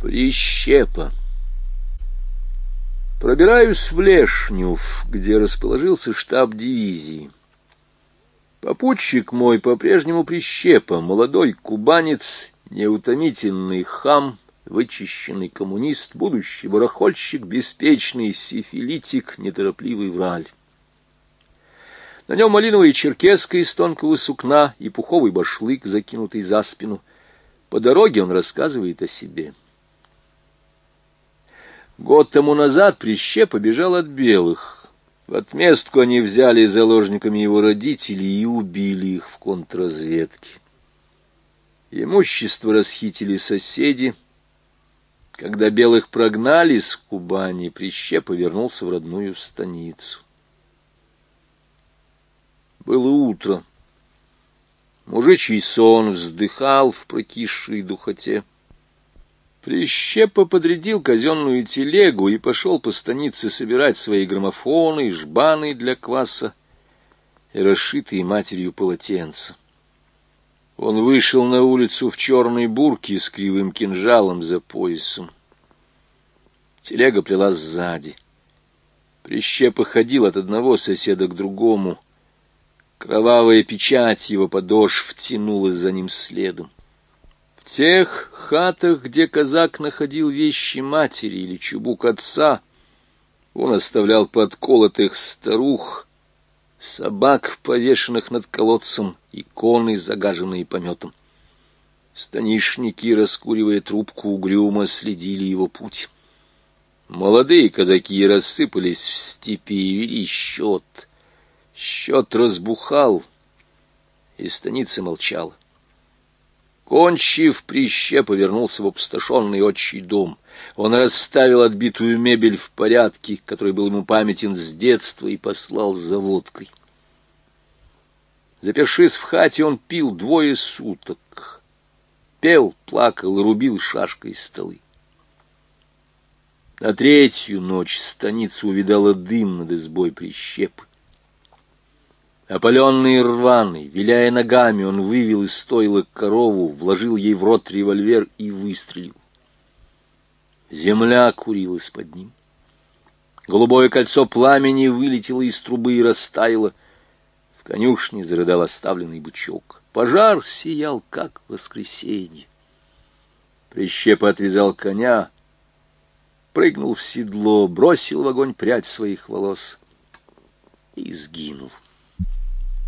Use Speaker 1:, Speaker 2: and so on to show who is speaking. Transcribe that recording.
Speaker 1: Прищепа. Пробираюсь в Лешнюв, где расположился штаб дивизии. Попутчик мой по-прежнему Прищепа, молодой кубанец, неутомительный хам, вычищенный коммунист, будущий барахольщик, беспечный сифилитик, неторопливый враль. На нем малиновая черкеска из тонкого сукна и пуховый башлык, закинутый за спину. По дороге он рассказывает о себе. Год тому назад Прище побежал от белых. В отместку они взяли заложниками его родителей и убили их в контрразведке. Имущество расхитили соседи. Когда белых прогнали с Кубани, Прище повернулся в родную станицу. Было утро. Мужичий сон вздыхал в прокисшей духоте. Прищепа подрядил казенную телегу и пошел по станице собирать свои граммофоны, жбаны для кваса и расшитые матерью полотенца. Он вышел на улицу в черной бурке с кривым кинжалом за поясом. Телега плела сзади. Прищепа ходил от одного соседа к другому. Кровавая печать его подошв тянулась за ним следом тех хатах, где казак находил вещи матери или чубук отца, он оставлял подколотых старух, собак, повешенных над колодцем, иконы, загаженные пометом. Станишники, раскуривая трубку угрюмо, следили его путь. Молодые казаки рассыпались в степи и вели счет. Счет разбухал, и станица молчала. Кончив прище, повернулся в опустошенный отчий дом. Он расставил отбитую мебель в порядке, который был ему памятен с детства, и послал за водкой. Запершись в хате, он пил двое суток. Пел, плакал и рубил шашкой столы. На третью ночь станица увидала дым над избой прищепы. Опаленный и рваный, виляя ногами, он вывел из стойла корову, вложил ей в рот револьвер и выстрелил. Земля курилась под ним. Голубое кольцо пламени вылетело из трубы и растаяло. В конюшне зарыдал оставленный бычок. Пожар сиял, как воскресенье. Прищепа отвязал коня, прыгнул в седло, бросил в огонь прядь своих волос и сгинул.